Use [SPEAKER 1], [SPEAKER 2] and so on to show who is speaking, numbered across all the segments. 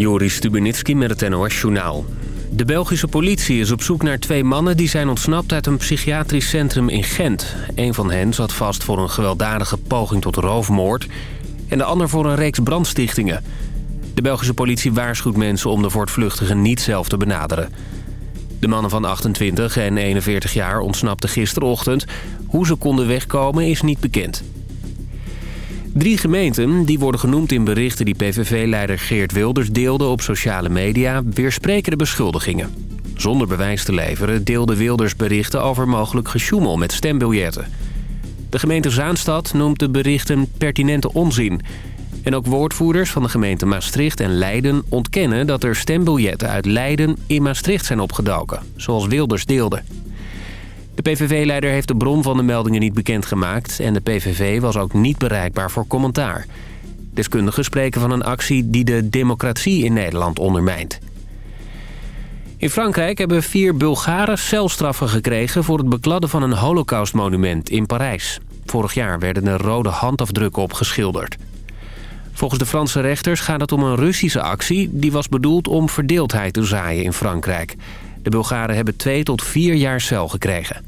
[SPEAKER 1] Joris Stubenitski met het NOS-journaal. De Belgische politie is op zoek naar twee mannen die zijn ontsnapt uit een psychiatrisch centrum in Gent. Een van hen zat vast voor een gewelddadige poging tot roofmoord... en de ander voor een reeks brandstichtingen. De Belgische politie waarschuwt mensen om de voortvluchtigen niet zelf te benaderen. De mannen van 28 en 41 jaar ontsnapten gisterochtend. Hoe ze konden wegkomen is niet bekend. Drie gemeenten, die worden genoemd in berichten die PVV-leider Geert Wilders deelde op sociale media, weerspreken de beschuldigingen. Zonder bewijs te leveren deelde Wilders berichten over mogelijk gesjoemel met stembiljetten. De gemeente Zaanstad noemt de berichten pertinente onzin. En ook woordvoerders van de gemeente Maastricht en Leiden ontkennen dat er stembiljetten uit Leiden in Maastricht zijn opgedoken, zoals Wilders deelde. De PVV-leider heeft de bron van de meldingen niet bekendgemaakt... en de PVV was ook niet bereikbaar voor commentaar. Deskundigen spreken van een actie die de democratie in Nederland ondermijnt. In Frankrijk hebben vier Bulgaren celstraffen gekregen... voor het bekladden van een holocaustmonument in Parijs. Vorig jaar werden er rode handafdrukken opgeschilderd. Volgens de Franse rechters gaat het om een Russische actie... die was bedoeld om verdeeldheid te zaaien in Frankrijk... De Bulgaren hebben twee tot vier jaar cel gekregen.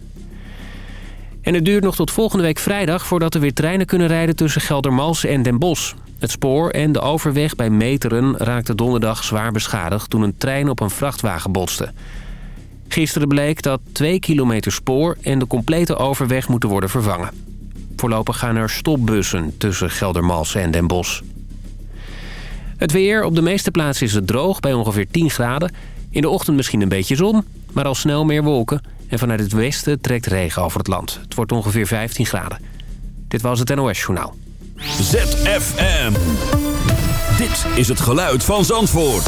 [SPEAKER 1] En het duurt nog tot volgende week vrijdag voordat er weer treinen kunnen rijden tussen Geldermalsen en Den Bosch. Het spoor en de overweg bij Meteren raakten donderdag zwaar beschadigd toen een trein op een vrachtwagen botste. Gisteren bleek dat 2 kilometer spoor en de complete overweg moeten worden vervangen. Voorlopig gaan er stopbussen tussen Geldermalsen en Den Bosch. Het weer. Op de meeste plaatsen is het droog bij ongeveer 10 graden. In de ochtend misschien een beetje zon, maar al snel meer wolken. En vanuit het westen trekt regen over het land. Het wordt ongeveer 15 graden. Dit was het NOS Journaal.
[SPEAKER 2] ZFM. Dit is het geluid van Zandvoort.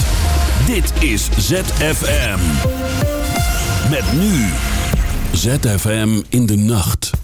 [SPEAKER 2] Dit is ZFM. Met nu. ZFM in de nacht.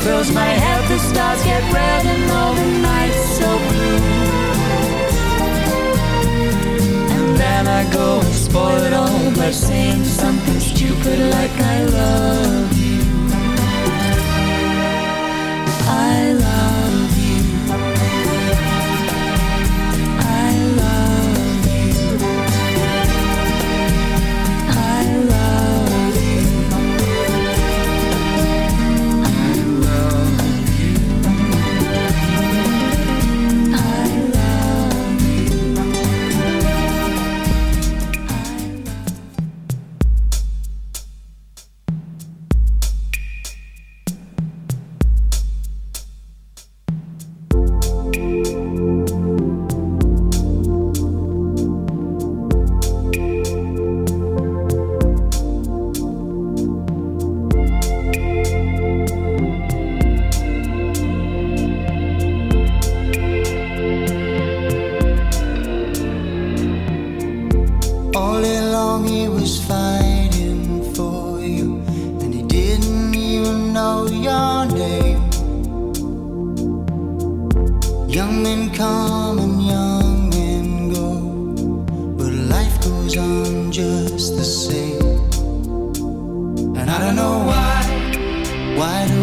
[SPEAKER 3] fills my head, on just the same. And I don't know why, why do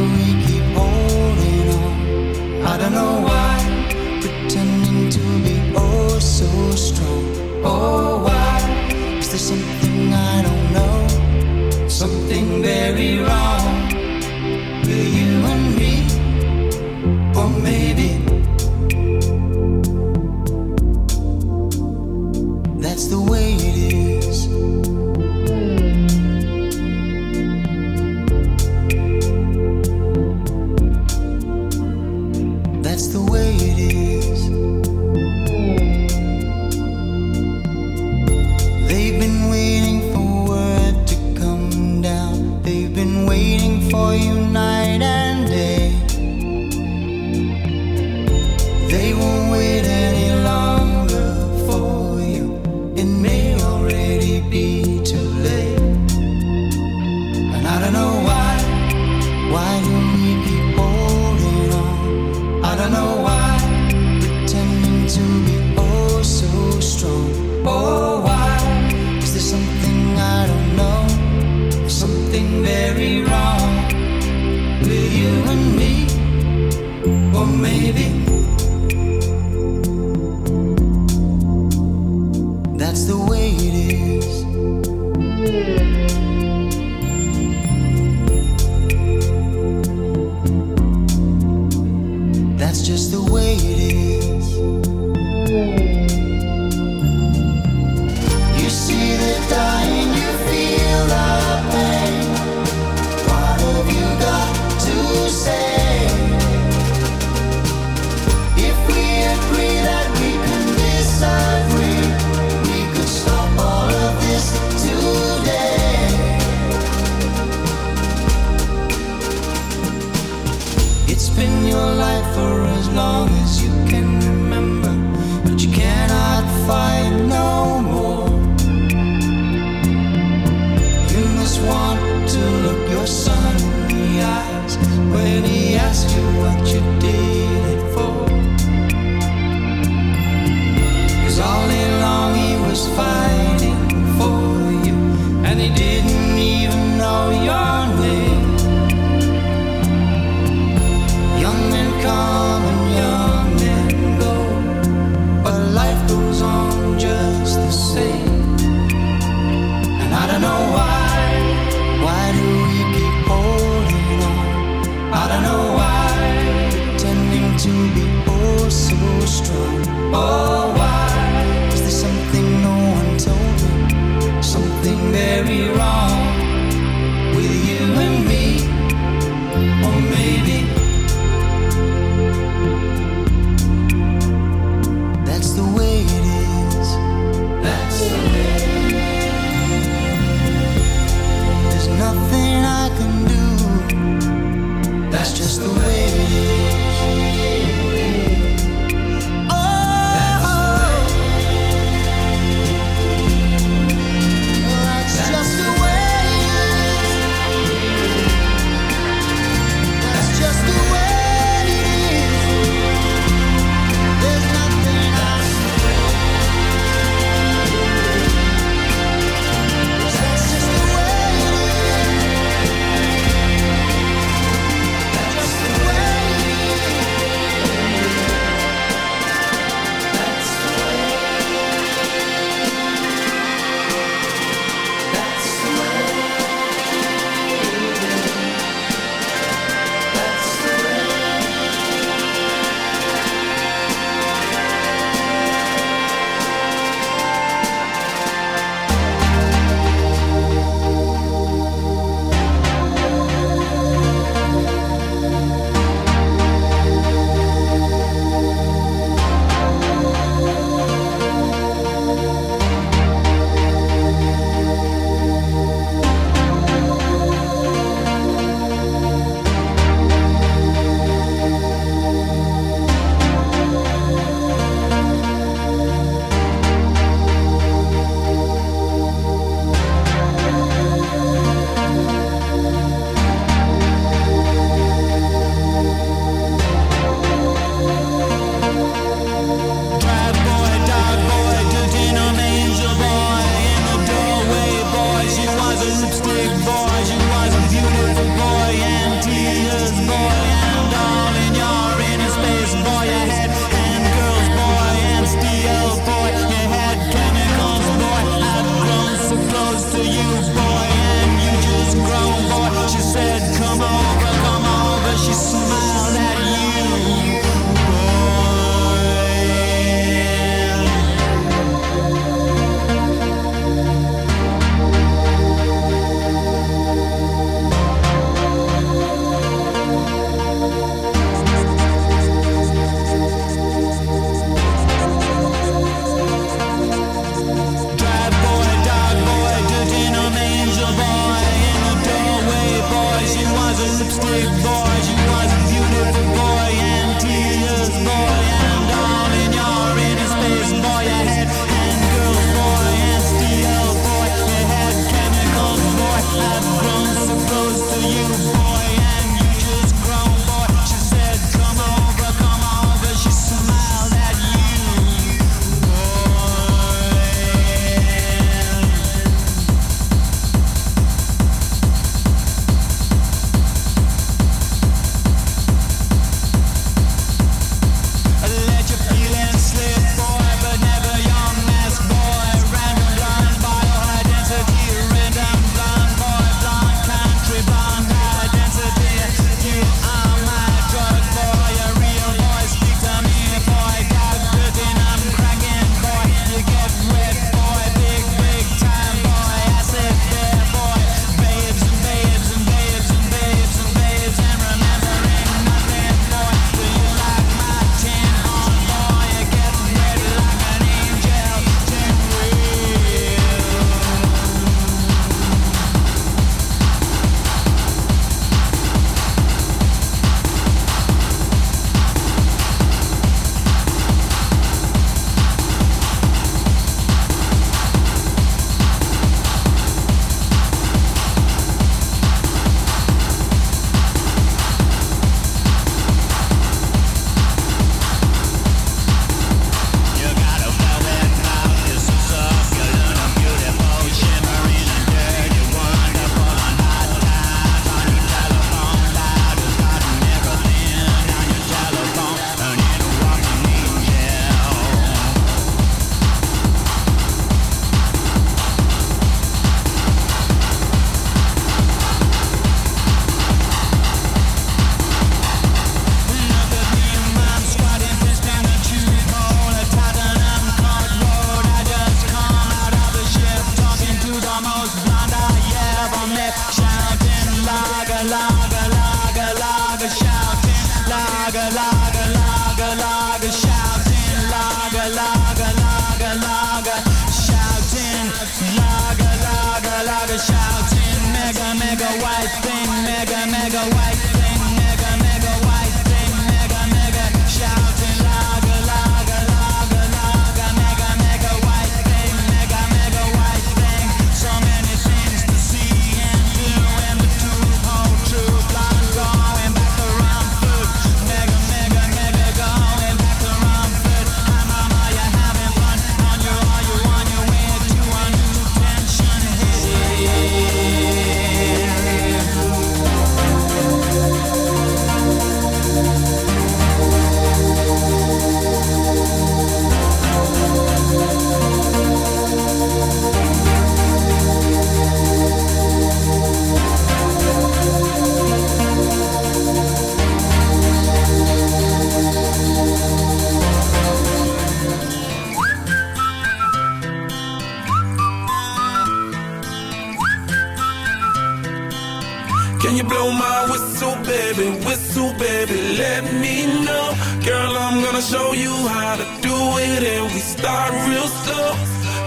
[SPEAKER 3] me know Girl, I'm gonna show you how to do it And we start real slow.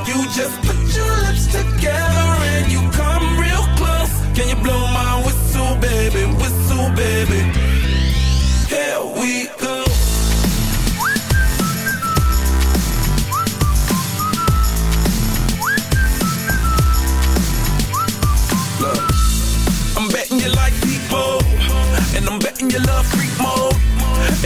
[SPEAKER 3] You
[SPEAKER 4] just put your lips together And you come real close. Can you blow my whistle, baby, whistle, baby. Here we go. Look, I'm betting you like people And I'm betting you love free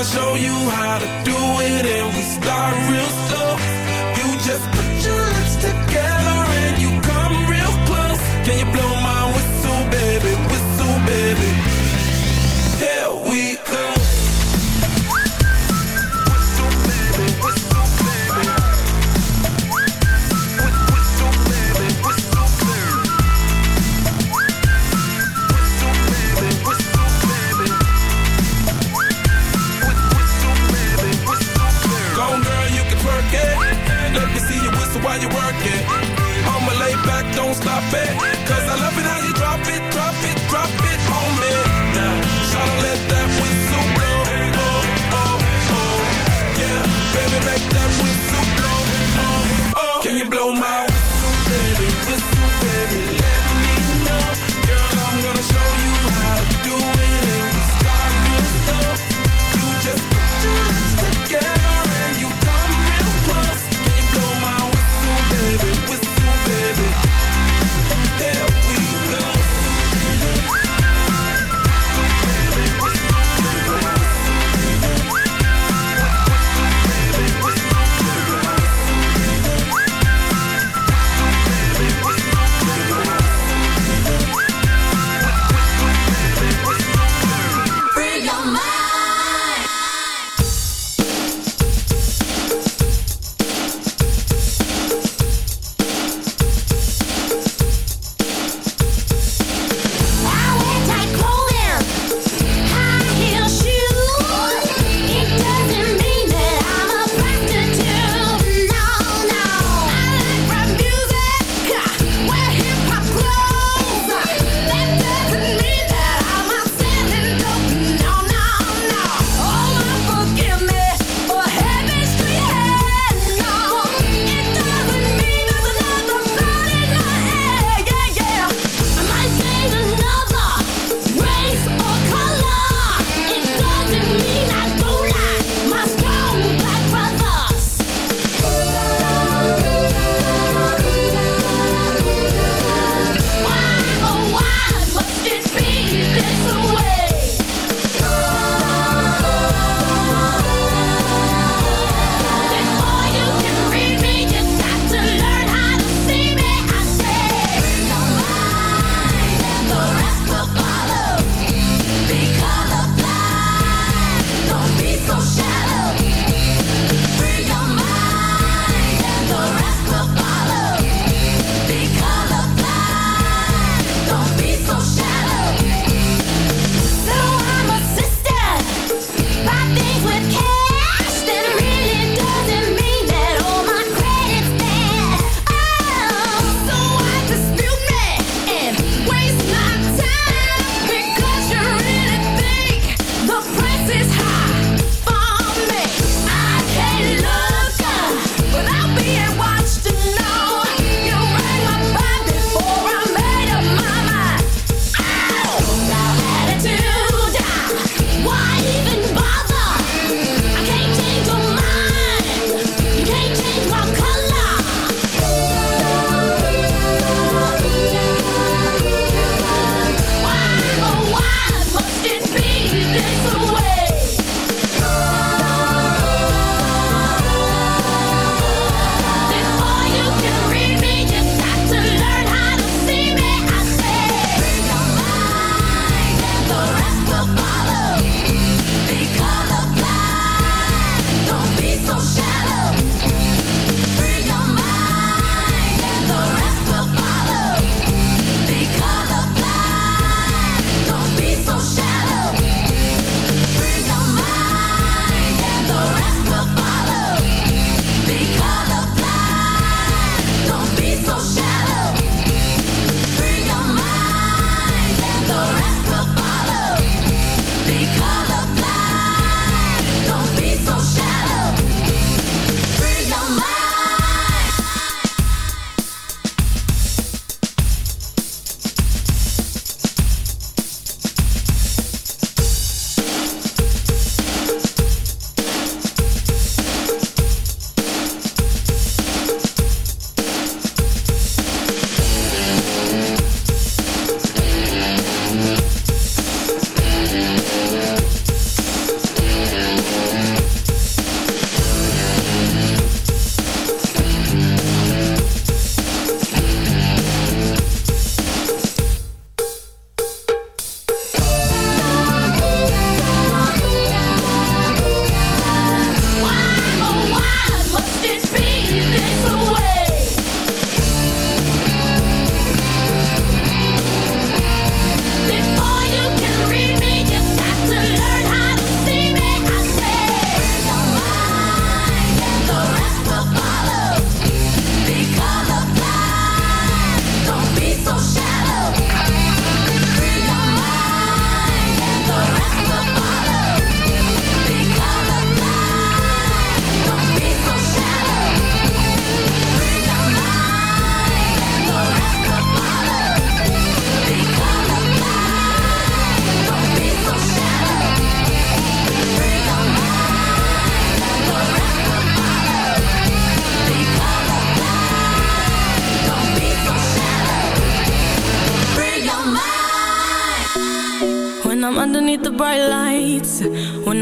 [SPEAKER 5] gonna show you how to do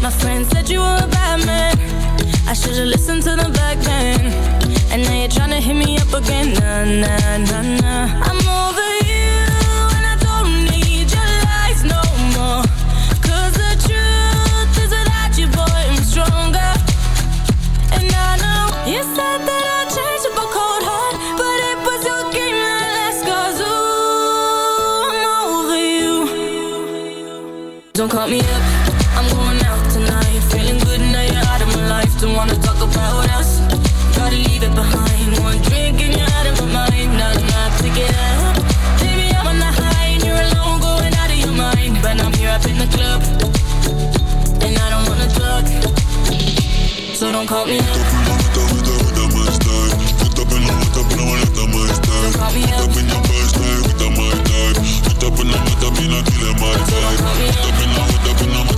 [SPEAKER 5] My friend said you were a bad man Toppen op out. Up in the mud, up in the mud, up in the mud, up in the mud, up in the mud.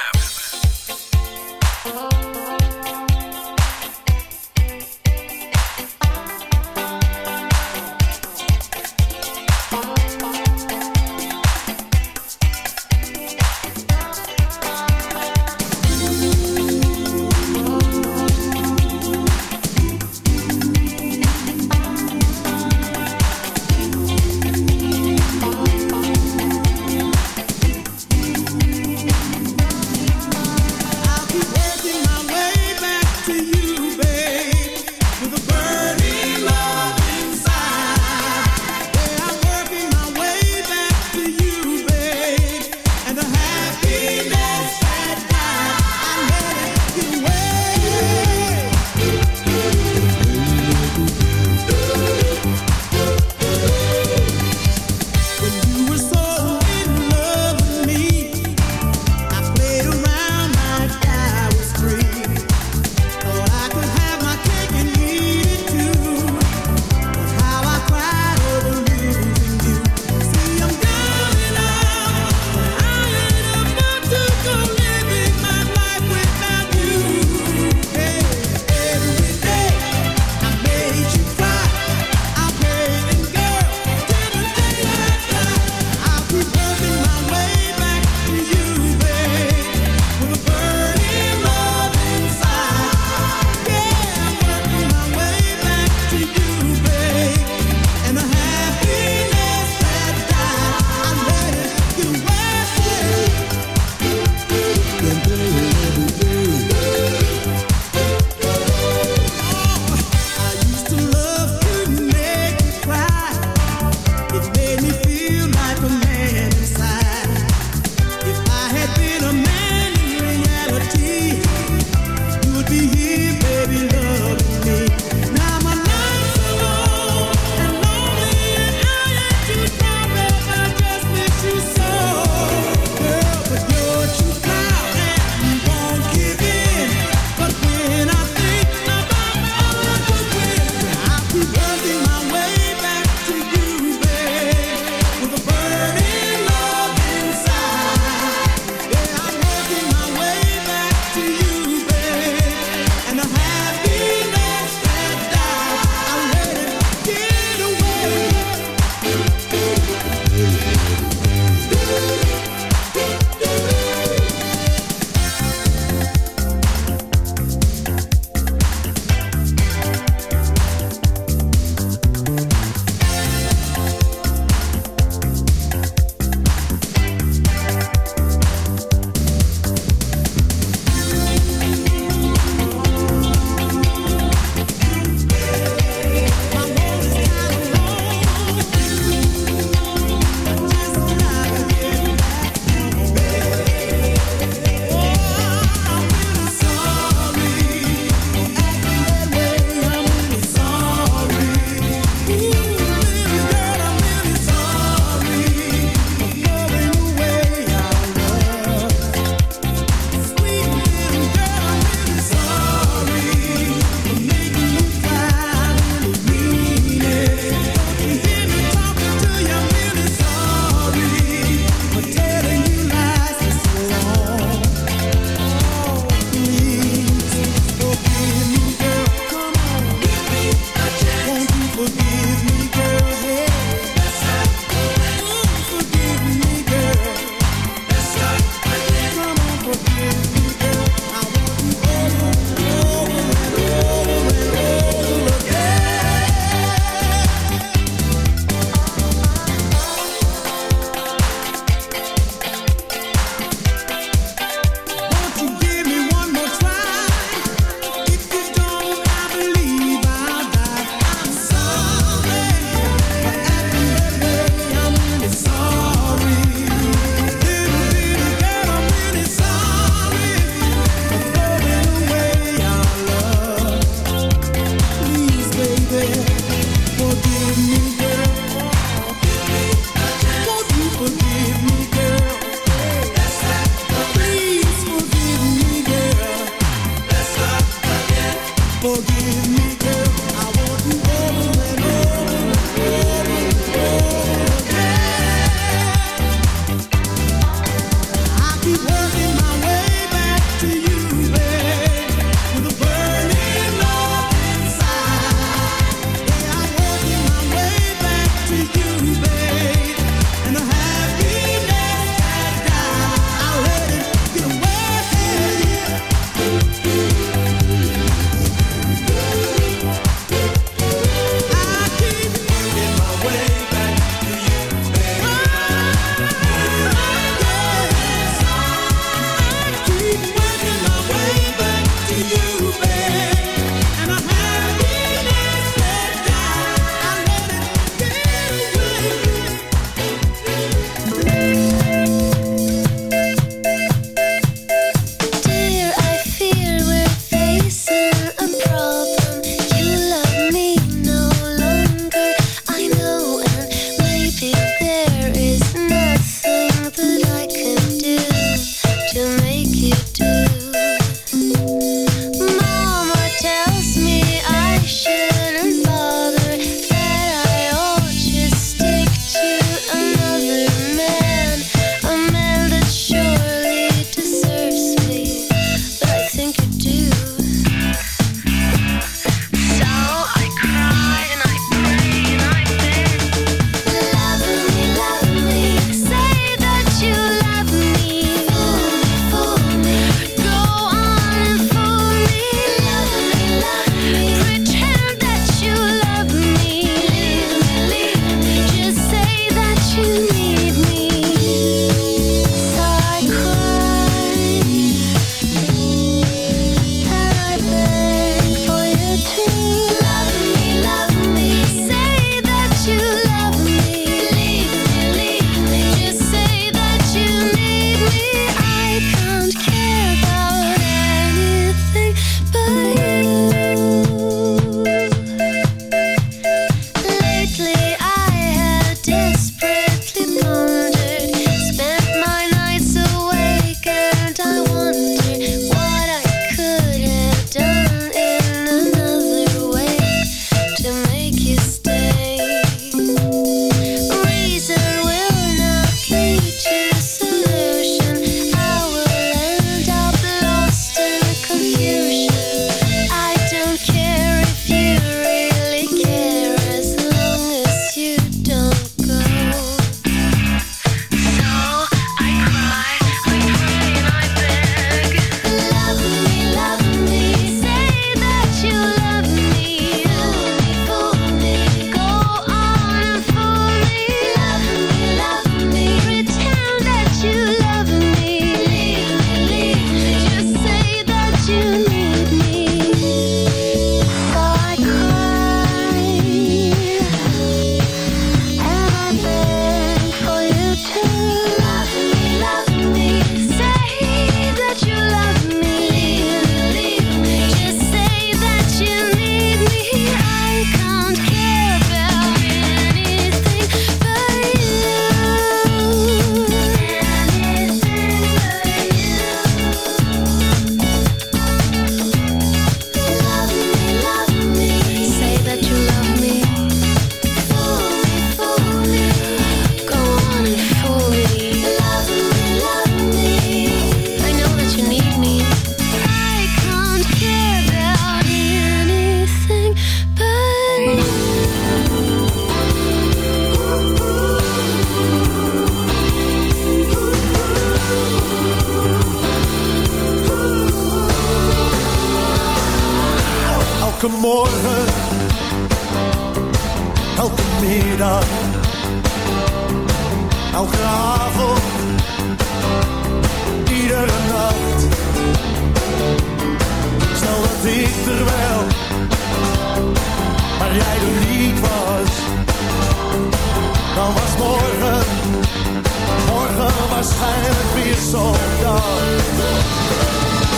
[SPEAKER 5] Hij the weer so dark.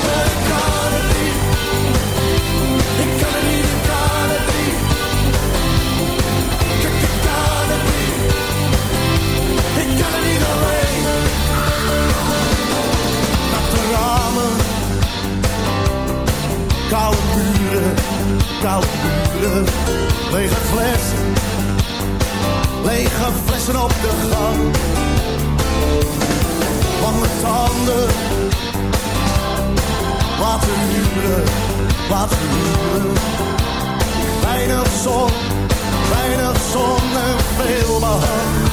[SPEAKER 5] They gotta leave. They gotta leave. They gotta leave. They gotta leave. They gotta leave the
[SPEAKER 2] de ramen. Koude buren.
[SPEAKER 6] Koude buren. Lege flessen. Lege flessen op de gang van mijn tanden. Wat een huwelijk, wat een huwelijk. Weinig zon, weinig zon en veel behang.